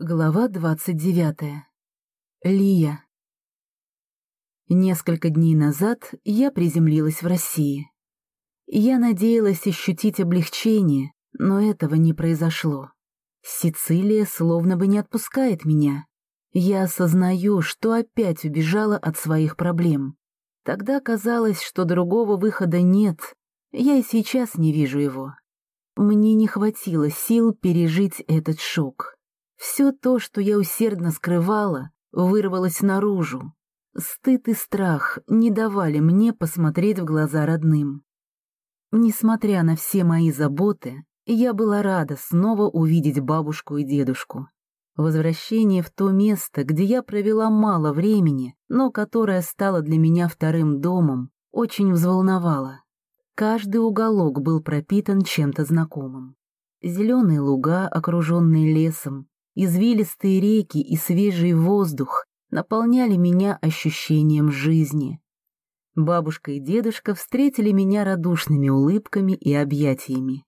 Глава двадцать девятая. Лия. Несколько дней назад я приземлилась в России. Я надеялась ощутить облегчение, но этого не произошло. Сицилия словно бы не отпускает меня. Я осознаю, что опять убежала от своих проблем. Тогда казалось, что другого выхода нет, я и сейчас не вижу его. Мне не хватило сил пережить этот шок. Все то, что я усердно скрывала, вырвалось наружу. Стыд и страх не давали мне посмотреть в глаза родным. Несмотря на все мои заботы, я была рада снова увидеть бабушку и дедушку. Возвращение в то место, где я провела мало времени, но которое стало для меня вторым домом, очень взволновало. Каждый уголок был пропитан чем-то знакомым. Зеленые луга, окруженные лесом, Извилистые реки и свежий воздух наполняли меня ощущением жизни. Бабушка и дедушка встретили меня радушными улыбками и объятиями.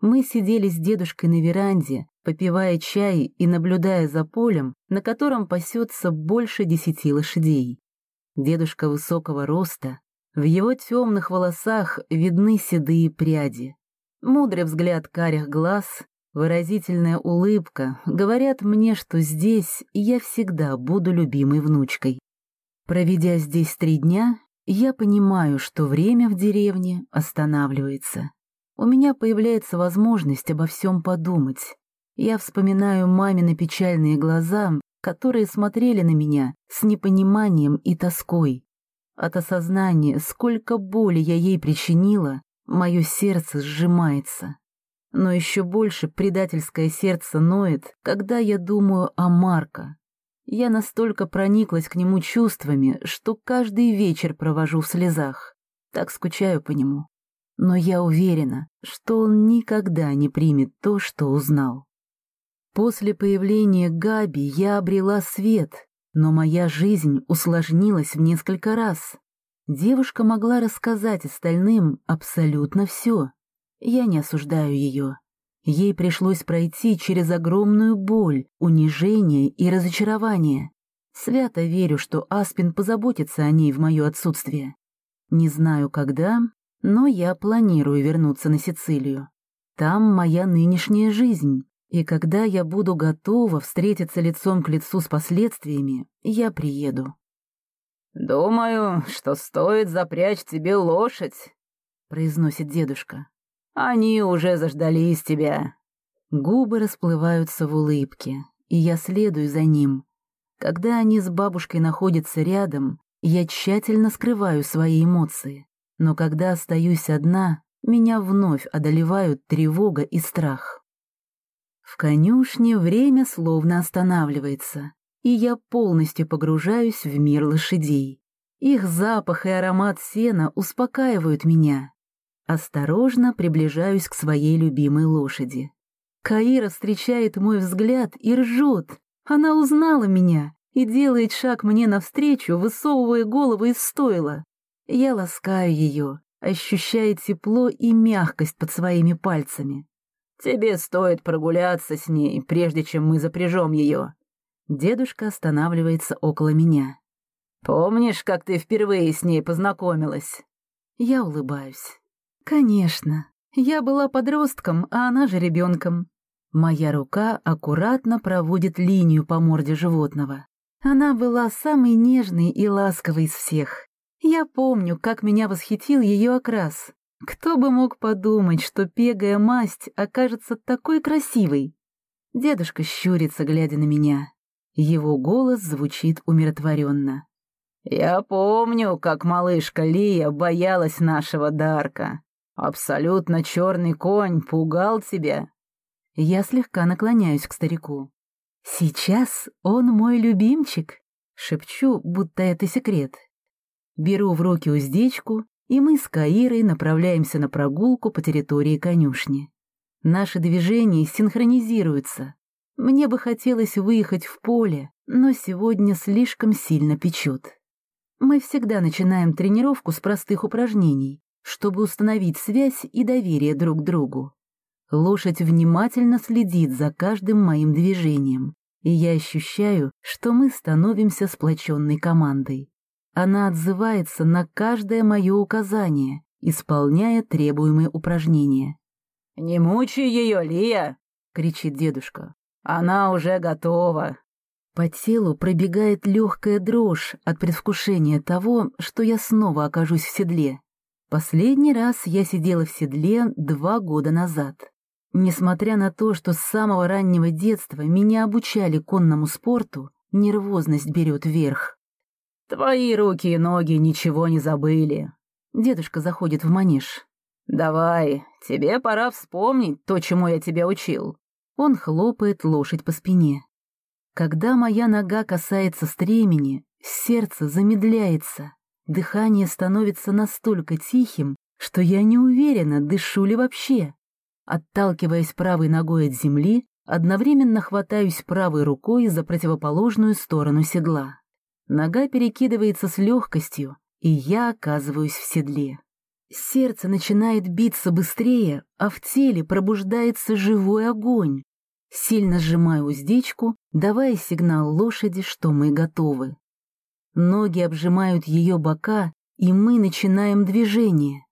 Мы сидели с дедушкой на веранде, попивая чай и наблюдая за полем, на котором пасется больше десяти лошадей. Дедушка высокого роста, в его темных волосах видны седые пряди. Мудрый взгляд карих глаз Выразительная улыбка говорят мне, что здесь я всегда буду любимой внучкой. Проведя здесь три дня, я понимаю, что время в деревне останавливается. У меня появляется возможность обо всем подумать. Я вспоминаю мамины печальные глаза, которые смотрели на меня с непониманием и тоской. От осознания, сколько боли я ей причинила, мое сердце сжимается. Но еще больше предательское сердце ноет, когда я думаю о Марко. Я настолько прониклась к нему чувствами, что каждый вечер провожу в слезах. Так скучаю по нему. Но я уверена, что он никогда не примет то, что узнал. После появления Габи я обрела свет, но моя жизнь усложнилась в несколько раз. Девушка могла рассказать остальным абсолютно все. Я не осуждаю ее. Ей пришлось пройти через огромную боль, унижение и разочарование. Свято верю, что Аспин позаботится о ней в мое отсутствие. Не знаю, когда, но я планирую вернуться на Сицилию. Там моя нынешняя жизнь, и когда я буду готова встретиться лицом к лицу с последствиями, я приеду. «Думаю, что стоит запрячь тебе лошадь», — произносит дедушка. Они уже заждались тебя». Губы расплываются в улыбке, и я следую за ним. Когда они с бабушкой находятся рядом, я тщательно скрываю свои эмоции. Но когда остаюсь одна, меня вновь одолевают тревога и страх. В конюшне время словно останавливается, и я полностью погружаюсь в мир лошадей. Их запах и аромат сена успокаивают меня. Осторожно приближаюсь к своей любимой лошади. Каира встречает мой взгляд и ржет. Она узнала меня и делает шаг мне навстречу, высовывая голову из стойла. Я ласкаю ее, ощущая тепло и мягкость под своими пальцами. «Тебе стоит прогуляться с ней, прежде чем мы запряжем ее». Дедушка останавливается около меня. «Помнишь, как ты впервые с ней познакомилась?» Я улыбаюсь. Конечно, я была подростком, а она же ребенком. Моя рука аккуратно проводит линию по морде животного. Она была самой нежной и ласковой из всех. Я помню, как меня восхитил ее окрас. Кто бы мог подумать, что пегая масть окажется такой красивой? Дедушка щурится, глядя на меня. Его голос звучит умиротворенно. «Я помню, как малышка Лия боялась нашего Дарка. Абсолютно черный конь пугал тебя. Я слегка наклоняюсь к старику. Сейчас он мой любимчик. Шепчу, будто это секрет. Беру в руки уздечку, и мы с Каирой направляемся на прогулку по территории конюшни. Наши движения синхронизируются. Мне бы хотелось выехать в поле, но сегодня слишком сильно печет. Мы всегда начинаем тренировку с простых упражнений, чтобы установить связь и доверие друг другу. Лошадь внимательно следит за каждым моим движением. и я ощущаю, что мы становимся сплоченной командой. Она отзывается на каждое мое указание, исполняя требуемые упражнения. «Не мучай ее, Лия!» — кричит дедушка. «Она уже готова!» По телу пробегает легкая дрожь от предвкушения того, что я снова окажусь в седле. Последний раз я сидела в седле два года назад. Несмотря на то, что с самого раннего детства меня обучали конному спорту, нервозность берет верх. «Твои руки и ноги ничего не забыли». Дедушка заходит в манеж. «Давай, тебе пора вспомнить то, чему я тебя учил». Он хлопает лошадь по спине. Когда моя нога касается стремени, сердце замедляется, дыхание становится настолько тихим, что я не уверена, дышу ли вообще. Отталкиваясь правой ногой от земли, одновременно хватаюсь правой рукой за противоположную сторону седла. Нога перекидывается с легкостью, и я оказываюсь в седле. Сердце начинает биться быстрее, а в теле пробуждается живой огонь. Сильно сжимаю уздечку, давая сигнал лошади, что мы готовы. Ноги обжимают ее бока, и мы начинаем движение.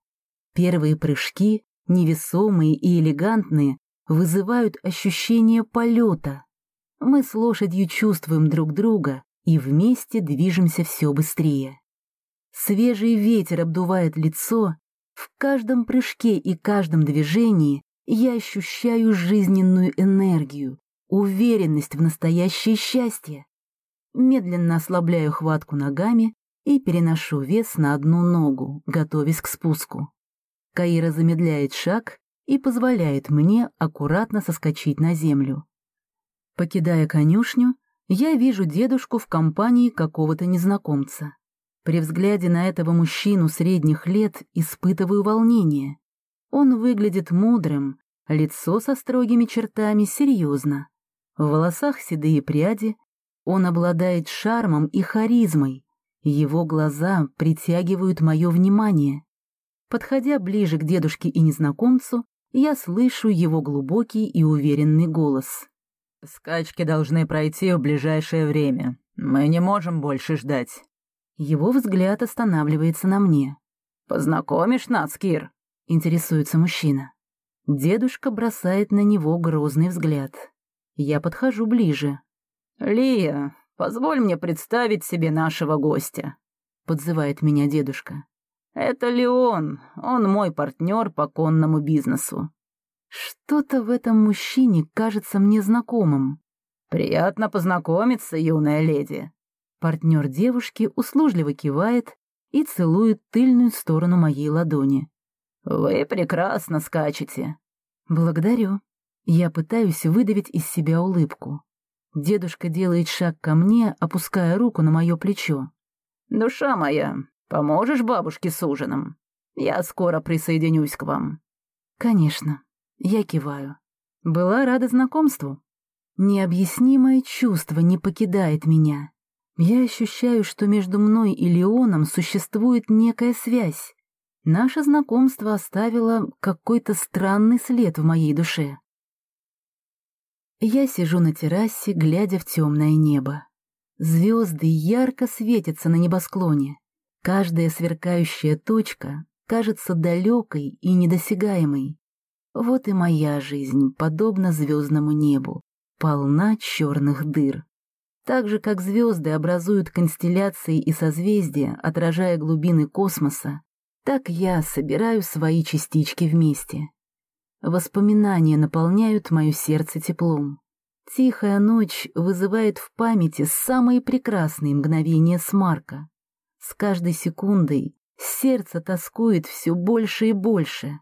Первые прыжки, невесомые и элегантные, вызывают ощущение полета. Мы с лошадью чувствуем друг друга и вместе движемся все быстрее. Свежий ветер обдувает лицо, в каждом прыжке и каждом движении я ощущаю жизненную энергию, уверенность в настоящее счастье. Медленно ослабляю хватку ногами и переношу вес на одну ногу, готовясь к спуску. Каира замедляет шаг и позволяет мне аккуратно соскочить на землю. Покидая конюшню, я вижу дедушку в компании какого-то незнакомца. При взгляде на этого мужчину средних лет испытываю волнение. Он выглядит мудрым, лицо со строгими чертами серьезно. В волосах седые пряди, он обладает шармом и харизмой, его глаза притягивают мое внимание. Подходя ближе к дедушке и незнакомцу, я слышу его глубокий и уверенный голос. «Скачки должны пройти в ближайшее время. Мы не можем больше ждать». Его взгляд останавливается на мне. «Познакомишь нас, Кир?» — интересуется мужчина. Дедушка бросает на него грозный взгляд. Я подхожу ближе. «Лия, позволь мне представить себе нашего гостя», — подзывает меня дедушка. «Это Леон, он мой партнер по конному бизнесу». Что-то в этом мужчине кажется мне знакомым. «Приятно познакомиться, юная леди». Партнер девушки услужливо кивает и целует тыльную сторону моей ладони. «Вы прекрасно скачете». «Благодарю». Я пытаюсь выдавить из себя улыбку. Дедушка делает шаг ко мне, опуская руку на мое плечо. «Душа моя, Поможешь бабушке с ужином? Я скоро присоединюсь к вам». «Конечно». Я киваю. Была рада знакомству. Необъяснимое чувство не покидает меня. Я ощущаю, что между мной и Леоном существует некая связь. Наше знакомство оставило какой-то странный след в моей душе. Я сижу на террасе, глядя в темное небо. Звезды ярко светятся на небосклоне. Каждая сверкающая точка кажется далекой и недосягаемой. Вот и моя жизнь, подобно звездному небу, полна черных дыр. Так же, как звезды образуют констелляции и созвездия, отражая глубины космоса, так я собираю свои частички вместе. Воспоминания наполняют мое сердце теплом. Тихая ночь вызывает в памяти самые прекрасные мгновения Смарка. С каждой секундой сердце тоскует все больше и больше.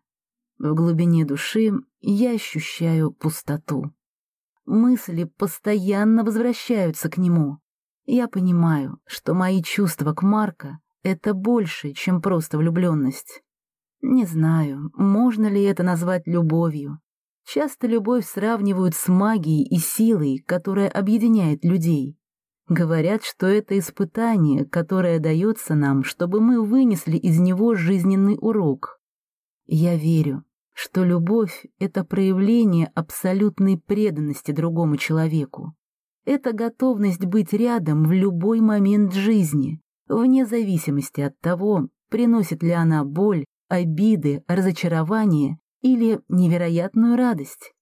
В глубине души я ощущаю пустоту. Мысли постоянно возвращаются к нему. Я понимаю, что мои чувства к Марко — это больше, чем просто влюбленность. Не знаю, можно ли это назвать любовью. Часто любовь сравнивают с магией и силой, которая объединяет людей. Говорят, что это испытание, которое дается нам, чтобы мы вынесли из него жизненный урок. Я верю, что любовь — это проявление абсолютной преданности другому человеку. Это готовность быть рядом в любой момент жизни, вне зависимости от того, приносит ли она боль, обиды, разочарование или невероятную радость.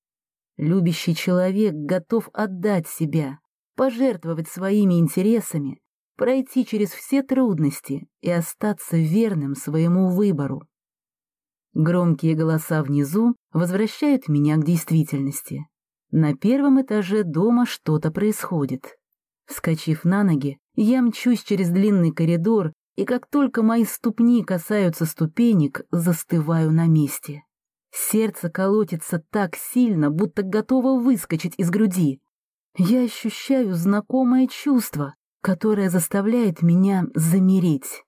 Любящий человек готов отдать себя, пожертвовать своими интересами, пройти через все трудности и остаться верным своему выбору. Громкие голоса внизу возвращают меня к действительности. На первом этаже дома что-то происходит. Вскочив на ноги, я мчусь через длинный коридор, и как только мои ступни касаются ступенек, застываю на месте. Сердце колотится так сильно, будто готово выскочить из груди. Я ощущаю знакомое чувство, которое заставляет меня замереть.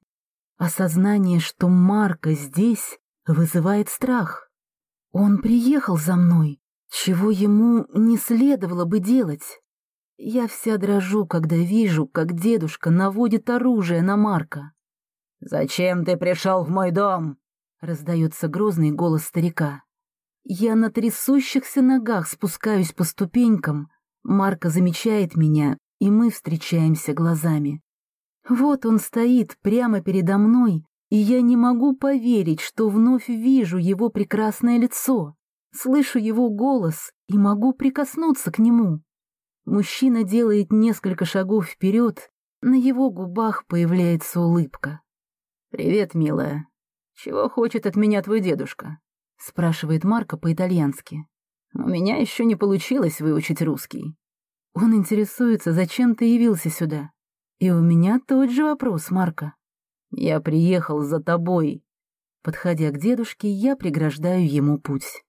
Осознание, что Марка здесь, вызывает страх. Он приехал за мной, чего ему не следовало бы делать. Я вся дрожу, когда вижу, как дедушка наводит оружие на Марка. «Зачем ты пришел в мой дом?» — раздается грозный голос старика. Я на трясущихся ногах спускаюсь по ступенькам. Марка замечает меня, и мы встречаемся глазами. Вот он стоит прямо передо мной, и я не могу поверить, что вновь вижу его прекрасное лицо, слышу его голос и могу прикоснуться к нему. Мужчина делает несколько шагов вперед, на его губах появляется улыбка. «Привет, милая. Чего хочет от меня твой дедушка?» — спрашивает Марко по-итальянски. «У меня еще не получилось выучить русский». Он интересуется, зачем ты явился сюда. И у меня тот же вопрос, Марко. Я приехал за тобой. Подходя к дедушке, я преграждаю ему путь.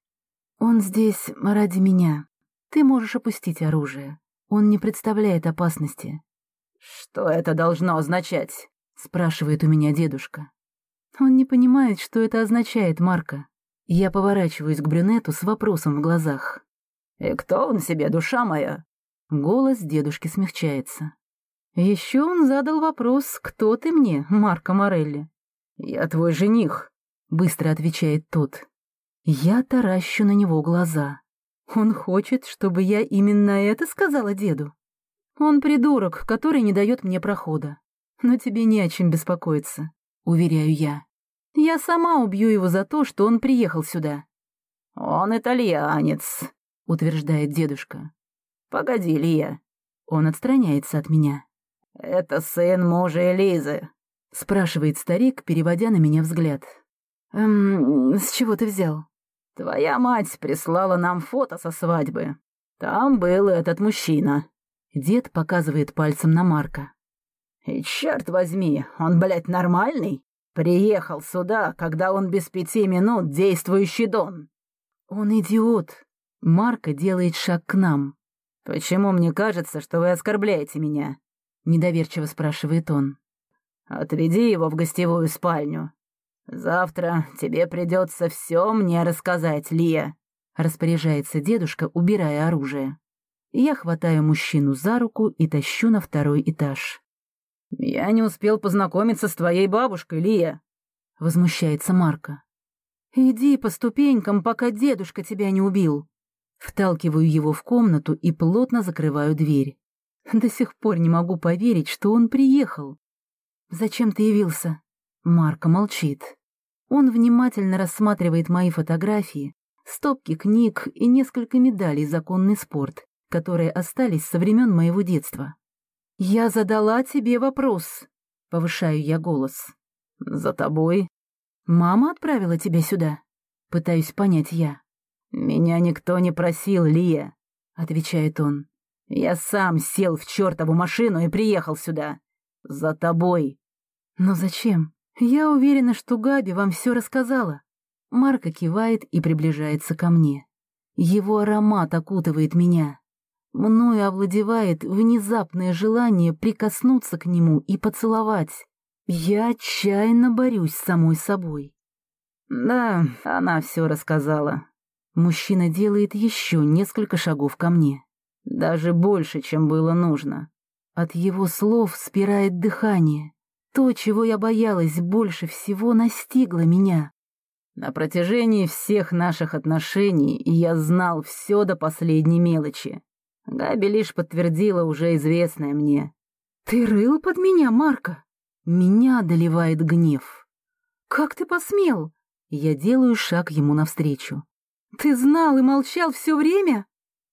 Он здесь ради меня. Ты можешь опустить оружие. Он не представляет опасности. Что это должно означать? Спрашивает у меня дедушка. Он не понимает, что это означает, Марко. Я поворачиваюсь к брюнету с вопросом в глазах. «И кто он себе, душа моя?» Голос дедушки смягчается. Еще он задал вопрос, кто ты мне, Марко Морелли? «Я твой жених», — быстро отвечает тот. Я таращу на него глаза. Он хочет, чтобы я именно это сказала деду? Он придурок, который не дает мне прохода. Но тебе не о чем беспокоиться, уверяю я. Я сама убью его за то, что он приехал сюда. Он итальянец, утверждает дедушка. «Погоди, Лия». Он отстраняется от меня. «Это сын мужа Элизы», — спрашивает старик, переводя на меня взгляд. «Эм, с чего ты взял?» «Твоя мать прислала нам фото со свадьбы. Там был этот мужчина». Дед показывает пальцем на Марка. «И черт возьми, он, блядь, нормальный? Приехал сюда, когда он без пяти минут действующий Дон». «Он идиот». Марка делает шаг к нам. «Почему мне кажется, что вы оскорбляете меня?» — недоверчиво спрашивает он. «Отведи его в гостевую спальню. Завтра тебе придется все мне рассказать, Лия», — распоряжается дедушка, убирая оружие. Я хватаю мужчину за руку и тащу на второй этаж. «Я не успел познакомиться с твоей бабушкой, Лия», — возмущается Марка. «Иди по ступенькам, пока дедушка тебя не убил», Вталкиваю его в комнату и плотно закрываю дверь. До сих пор не могу поверить, что он приехал. «Зачем ты явился?» Марко молчит. Он внимательно рассматривает мои фотографии, стопки книг и несколько медалей за конный спорт, которые остались со времен моего детства. «Я задала тебе вопрос», — повышаю я голос. «За тобой?» «Мама отправила тебя сюда?» Пытаюсь понять я. «Меня никто не просил, Лия», — отвечает он. «Я сам сел в чертову машину и приехал сюда. За тобой». «Но зачем? Я уверена, что Габи вам все рассказала». Марка кивает и приближается ко мне. Его аромат окутывает меня. Мною овладевает внезапное желание прикоснуться к нему и поцеловать. Я отчаянно борюсь с самой собой. «Да, она все рассказала», Мужчина делает еще несколько шагов ко мне. Даже больше, чем было нужно. От его слов спирает дыхание. То, чего я боялась больше всего, настигло меня. На протяжении всех наших отношений я знал все до последней мелочи. Габи лишь подтвердила уже известное мне. «Ты рыл под меня, Марка?» Меня одолевает гнев. «Как ты посмел?» Я делаю шаг ему навстречу. «Ты знал и молчал все время?»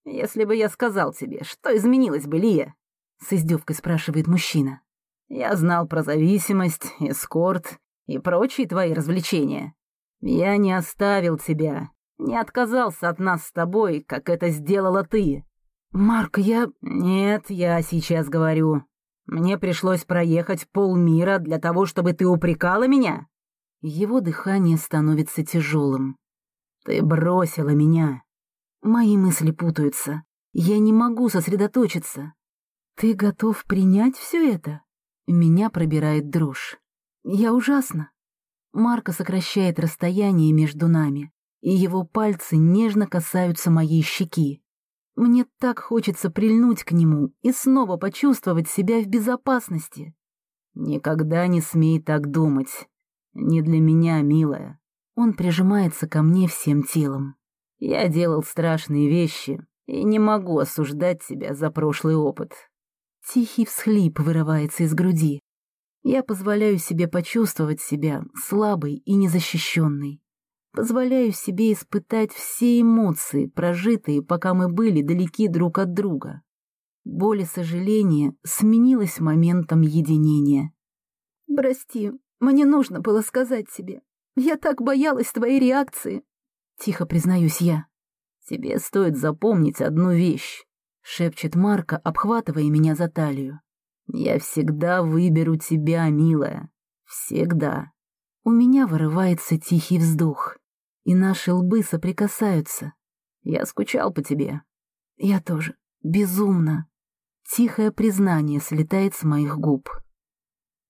«Если бы я сказал тебе, что изменилось бы, Лия?» С издевкой спрашивает мужчина. «Я знал про зависимость, эскорт и прочие твои развлечения. Я не оставил тебя, не отказался от нас с тобой, как это сделала ты. Марк, я... Нет, я сейчас говорю. Мне пришлось проехать полмира для того, чтобы ты упрекала меня. Его дыхание становится тяжелым. Ты бросила меня. Мои мысли путаются. Я не могу сосредоточиться. Ты готов принять все это? Меня пробирает дрожь. Я ужасно. Марко сокращает расстояние между нами, и его пальцы нежно касаются моей щеки. Мне так хочется прильнуть к нему и снова почувствовать себя в безопасности. Никогда не смей так думать. Не для меня, милая. Он прижимается ко мне всем телом. Я делал страшные вещи и не могу осуждать тебя за прошлый опыт. Тихий всхлип вырывается из груди. Я позволяю себе почувствовать себя слабой и незащищенной. Позволяю себе испытать все эмоции, прожитые, пока мы были далеки друг от друга. Боль и сожаление сменилось моментом единения. «Прости, мне нужно было сказать тебе. Я так боялась твоей реакции», — тихо признаюсь я. «Тебе стоит запомнить одну вещь», — шепчет Марка, обхватывая меня за талию. «Я всегда выберу тебя, милая. Всегда». У меня вырывается тихий вздох, и наши лбы соприкасаются. Я скучал по тебе. Я тоже. Безумно. Тихое признание слетает с моих губ.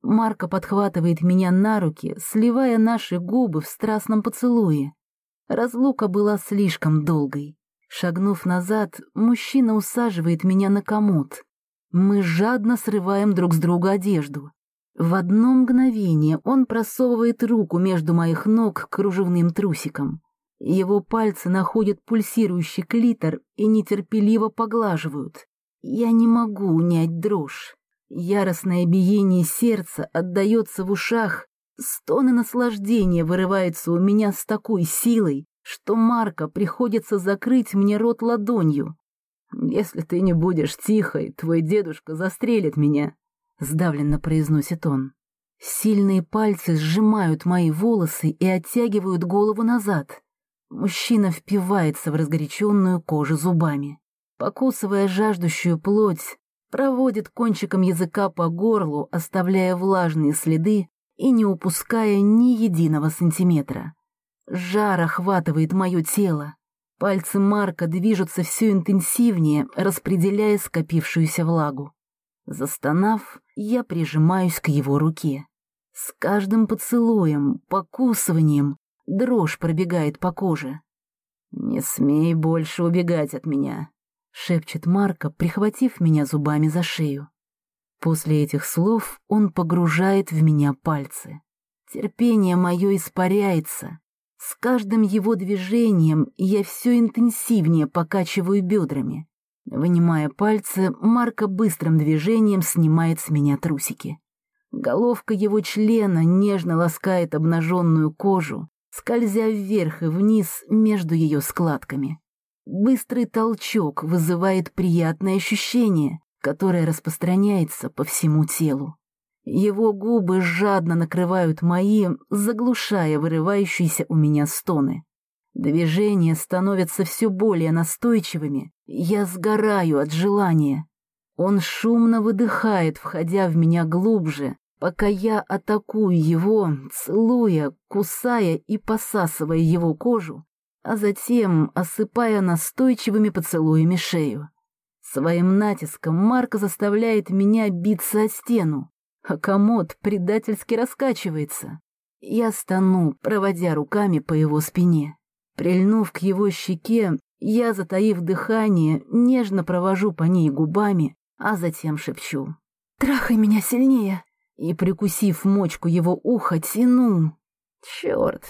Марка подхватывает меня на руки, сливая наши губы в страстном поцелуе. Разлука была слишком долгой. Шагнув назад, мужчина усаживает меня на комод. Мы жадно срываем друг с друга одежду. В одно мгновение он просовывает руку между моих ног кружевным трусиком. Его пальцы находят пульсирующий клитор и нетерпеливо поглаживают. Я не могу унять дрожь. Яростное биение сердца отдается в ушах, стоны наслаждения вырываются у меня с такой силой, что Марка приходится закрыть мне рот ладонью. «Если ты не будешь тихой, твой дедушка застрелит меня», — сдавленно произносит он. Сильные пальцы сжимают мои волосы и оттягивают голову назад. Мужчина впивается в разгоряченную кожу зубами. Покусывая жаждущую плоть, проводит кончиком языка по горлу, оставляя влажные следы и не упуская ни единого сантиметра. Жар охватывает мое тело. Пальцы Марка движутся все интенсивнее, распределяя скопившуюся влагу. Застонав, я прижимаюсь к его руке. С каждым поцелуем, покусыванием дрожь пробегает по коже. «Не смей больше убегать от меня», — шепчет Марко, прихватив меня зубами за шею. После этих слов он погружает в меня пальцы. Терпение мое испаряется. С каждым его движением я все интенсивнее покачиваю бедрами. Вынимая пальцы, Марко быстрым движением снимает с меня трусики. Головка его члена нежно ласкает обнаженную кожу, скользя вверх и вниз между ее складками. Быстрый толчок вызывает приятное ощущение, которое распространяется по всему телу. Его губы жадно накрывают мои, заглушая вырывающиеся у меня стоны. Движения становятся все более настойчивыми, я сгораю от желания. Он шумно выдыхает, входя в меня глубже, пока я атакую его, целуя, кусая и посасывая его кожу, а затем осыпая настойчивыми поцелуями шею. Своим натиском Марк заставляет меня биться о стену, а комод предательски раскачивается. Я стану, проводя руками по его спине. Прильнув к его щеке, я, затаив дыхание, нежно провожу по ней губами, а затем шепчу. «Трахай меня сильнее!» И, прикусив мочку его уха, тяну. Черт!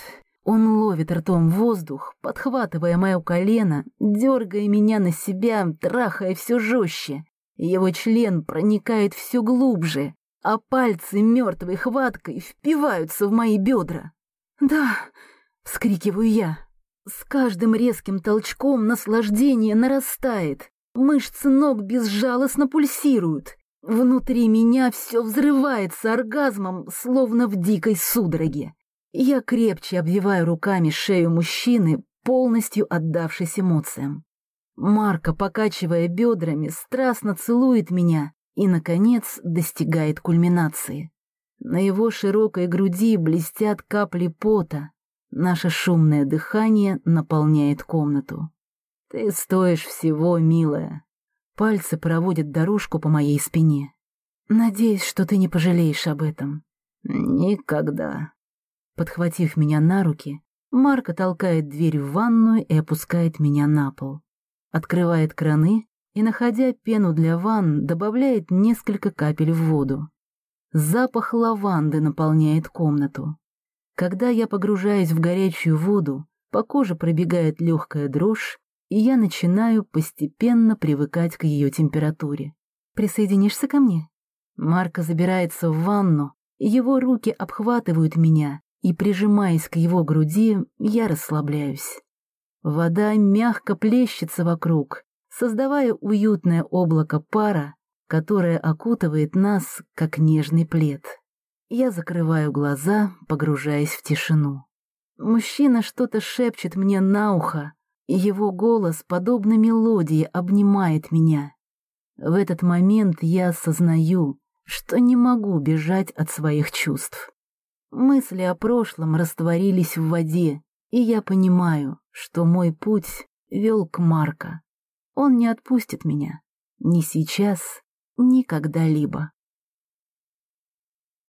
Он ловит ртом воздух, подхватывая мое колено, дергая меня на себя, трахая все жестче. Его член проникает все глубже, а пальцы мертвой хваткой впиваются в мои бедра. «Да!» — вскрикиваю я. С каждым резким толчком наслаждение нарастает. Мышцы ног безжалостно пульсируют. Внутри меня все взрывается оргазмом, словно в дикой судороге. Я крепче обвиваю руками шею мужчины, полностью отдавшись эмоциям. Марка, покачивая бедрами, страстно целует меня и, наконец, достигает кульминации. На его широкой груди блестят капли пота, Наше шумное дыхание наполняет комнату. Ты стоишь всего, милая. Пальцы проводят дорожку по моей спине. Надеюсь, что ты не пожалеешь об этом. Никогда. Подхватив меня на руки, Марка толкает дверь в ванную и опускает меня на пол. Открывает краны и, находя пену для ванн, добавляет несколько капель в воду. Запах лаванды наполняет комнату. Когда я погружаюсь в горячую воду, по коже пробегает легкая дрожь, и я начинаю постепенно привыкать к ее температуре. «Присоединишься ко мне?» Марко забирается в ванну, его руки обхватывают меня, и, прижимаясь к его груди, я расслабляюсь. Вода мягко плещется вокруг, создавая уютное облако пара, которое окутывает нас, как нежный плед. Я закрываю глаза, погружаясь в тишину. Мужчина что-то шепчет мне на ухо, и его голос, подобно мелодии, обнимает меня. В этот момент я осознаю, что не могу бежать от своих чувств. Мысли о прошлом растворились в воде, и я понимаю, что мой путь вел к Марко. Он не отпустит меня. Ни сейчас, ни когда-либо.